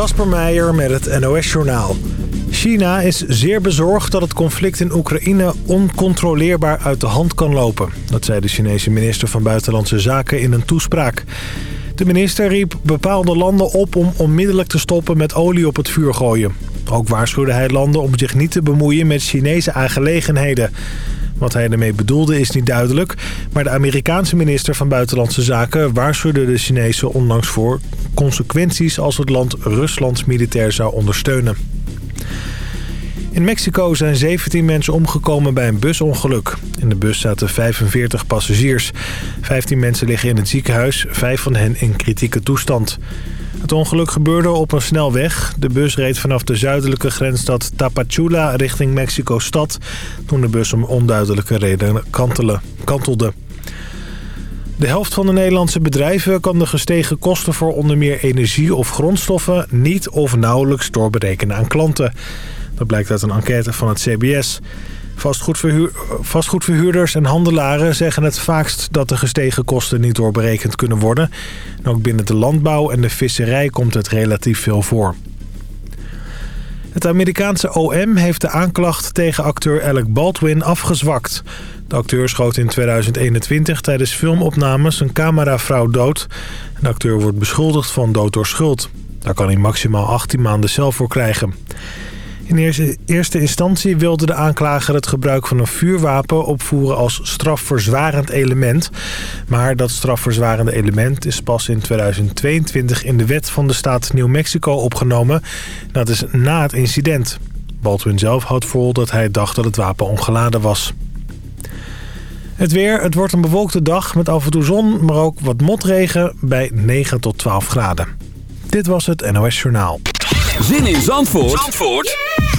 Kasper Meijer met het NOS-journaal. China is zeer bezorgd dat het conflict in Oekraïne oncontroleerbaar uit de hand kan lopen. Dat zei de Chinese minister van Buitenlandse Zaken in een toespraak. De minister riep bepaalde landen op om onmiddellijk te stoppen met olie op het vuur gooien. Ook waarschuwde hij landen om zich niet te bemoeien met Chinese aangelegenheden. Wat hij ermee bedoelde is niet duidelijk. Maar de Amerikaanse minister van Buitenlandse Zaken waarschuwde de Chinezen onlangs voor consequenties als het land Ruslands militair zou ondersteunen. In Mexico zijn 17 mensen omgekomen bij een busongeluk. In de bus zaten 45 passagiers. 15 mensen liggen in het ziekenhuis, vijf van hen in kritieke toestand. Het ongeluk gebeurde op een snelweg. De bus reed vanaf de zuidelijke grensstad Tapachula richting Mexico-stad... toen de bus om onduidelijke redenen kantelde. De helft van de Nederlandse bedrijven kan de gestegen kosten voor onder meer energie of grondstoffen... niet of nauwelijks doorberekenen aan klanten. Dat blijkt uit een enquête van het CBS. Vastgoedverhuur, vastgoedverhuurders en handelaren zeggen het vaakst dat de gestegen kosten niet doorberekend kunnen worden. ook binnen de landbouw en de visserij komt het relatief veel voor. Het Amerikaanse OM heeft de aanklacht tegen acteur Alec Baldwin afgezwakt. De acteur schoot in 2021 tijdens filmopnames een cameravrouw dood. De acteur wordt beschuldigd van dood door schuld. Daar kan hij maximaal 18 maanden zelf voor krijgen. In eerste instantie wilde de aanklager het gebruik van een vuurwapen opvoeren als strafverzwarend element. Maar dat strafverzwarende element is pas in 2022 in de wet van de staat New Mexico opgenomen. Dat is na het incident. Baldwin zelf houdt vol dat hij dacht dat het wapen ongeladen was. Het weer, het wordt een bewolkte dag met af en toe zon, maar ook wat motregen bij 9 tot 12 graden. Dit was het NOS Journaal. Zin in Zandvoort, Zandvoort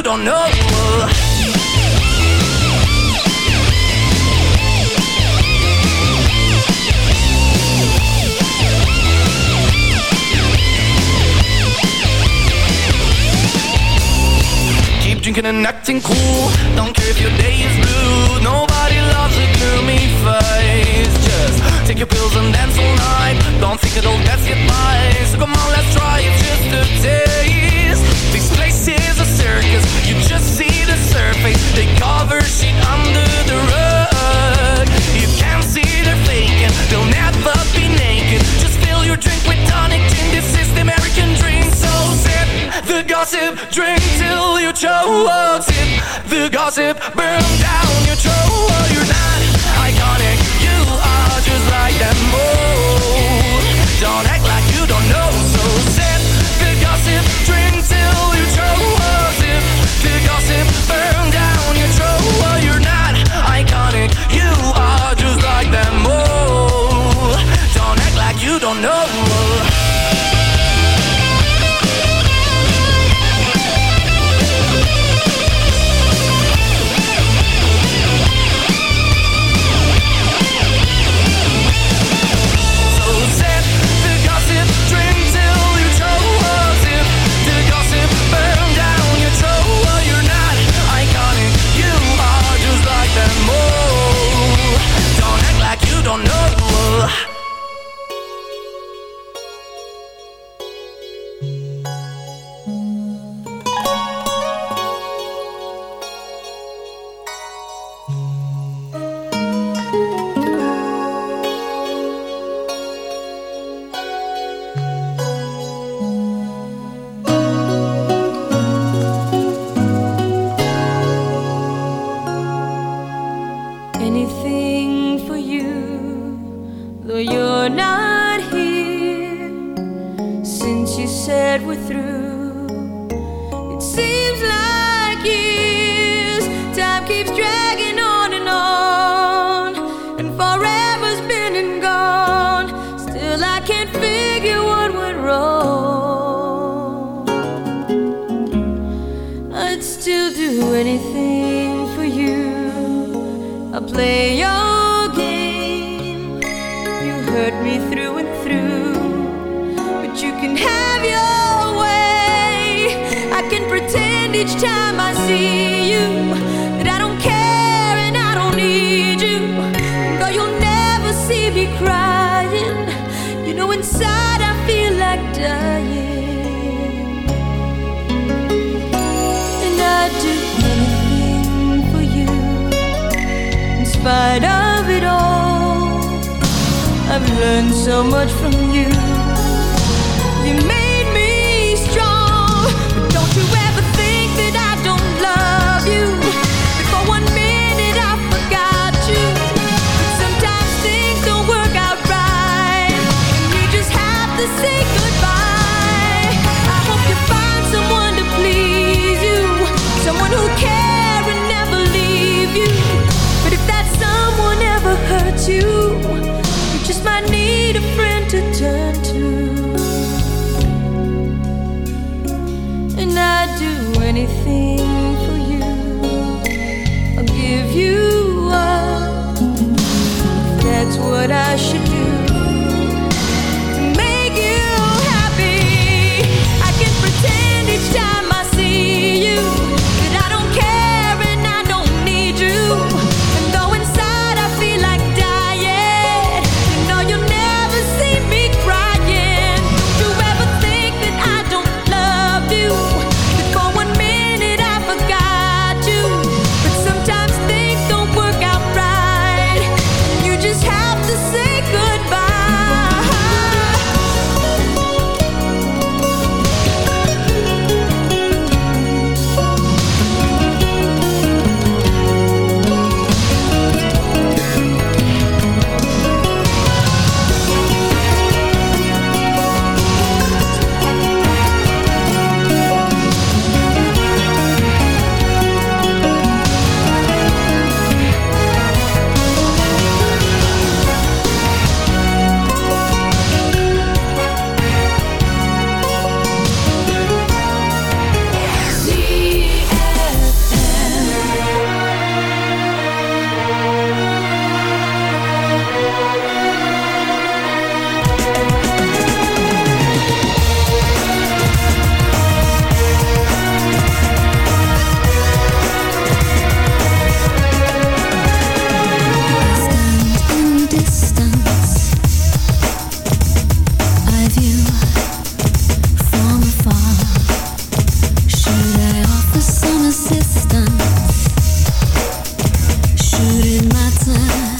you don't know. Keep drinking and acting cool. Don't care if your day is blue. Nobody loves a gloomy face. Just take your pills and dance all night. Don't think it'll get you by. So come on, let's try it just a taste you just see the surface They cover shit under the rug. You can't see they're faking They'll never be naked. Just fill your drink with tonic gin. This is the American dream. So sip the gossip Drink till you choke Sip the gossip Burn down your throat. You're not iconic You are just like them. All Good in my.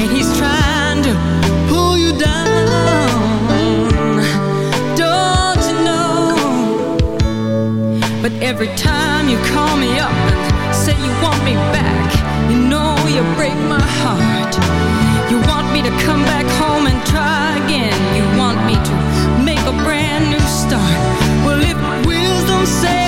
and he's trying to pull you down. Don't you know? But every time you call me up say you want me back. You know you break my heart. You want me to come back home and try again. You want me to make a brand new start. Well, if we don't say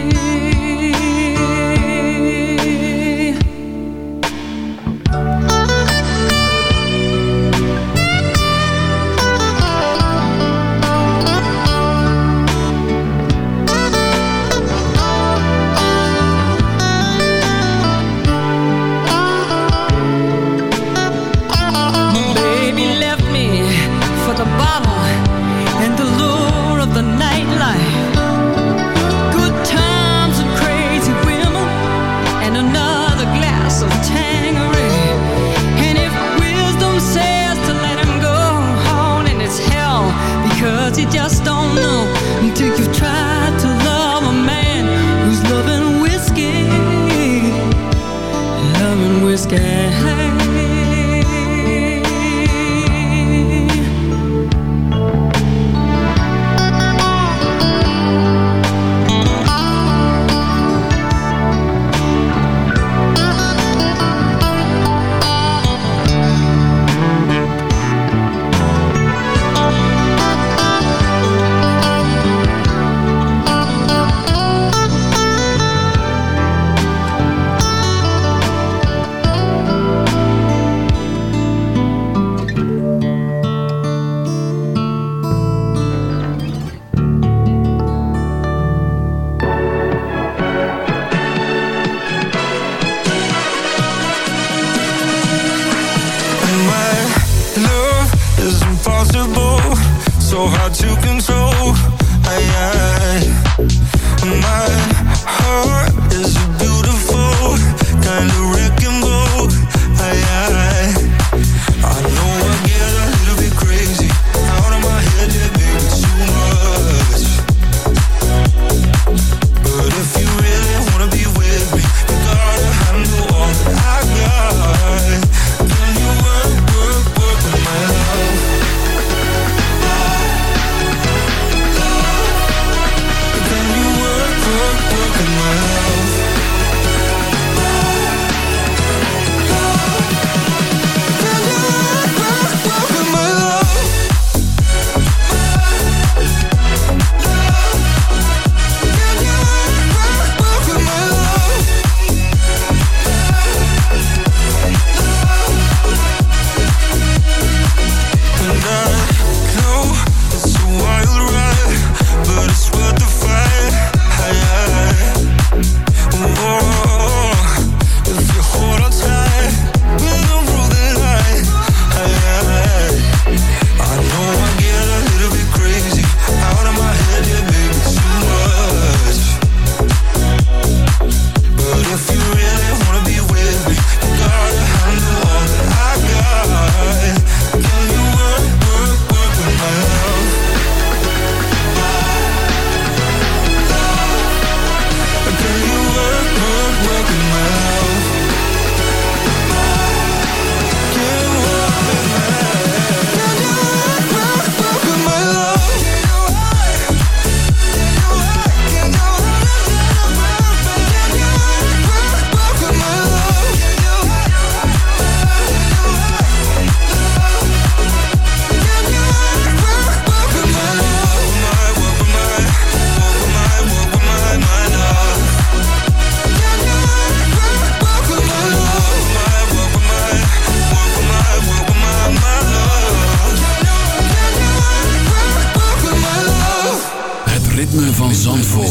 Zandvoort.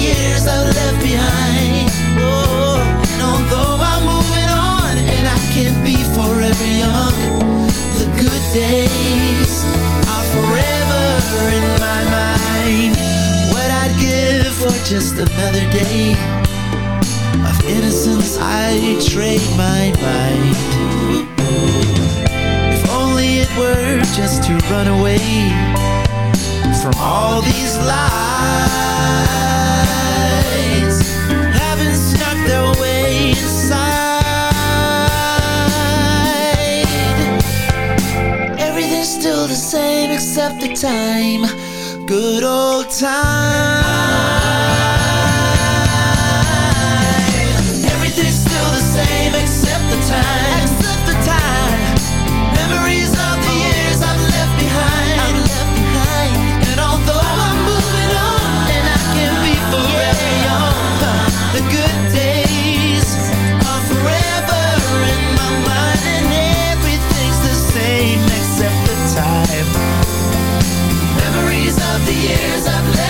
years I've left behind. Oh, and although I'm moving on and I can't be forever young, the good days are forever in my mind. What I'd give for just another day of innocence, I trade my mind. If only it were just to run away from all these lies, having snuck their way inside. Everything's still the same except the time. Good old time. Of the years I've left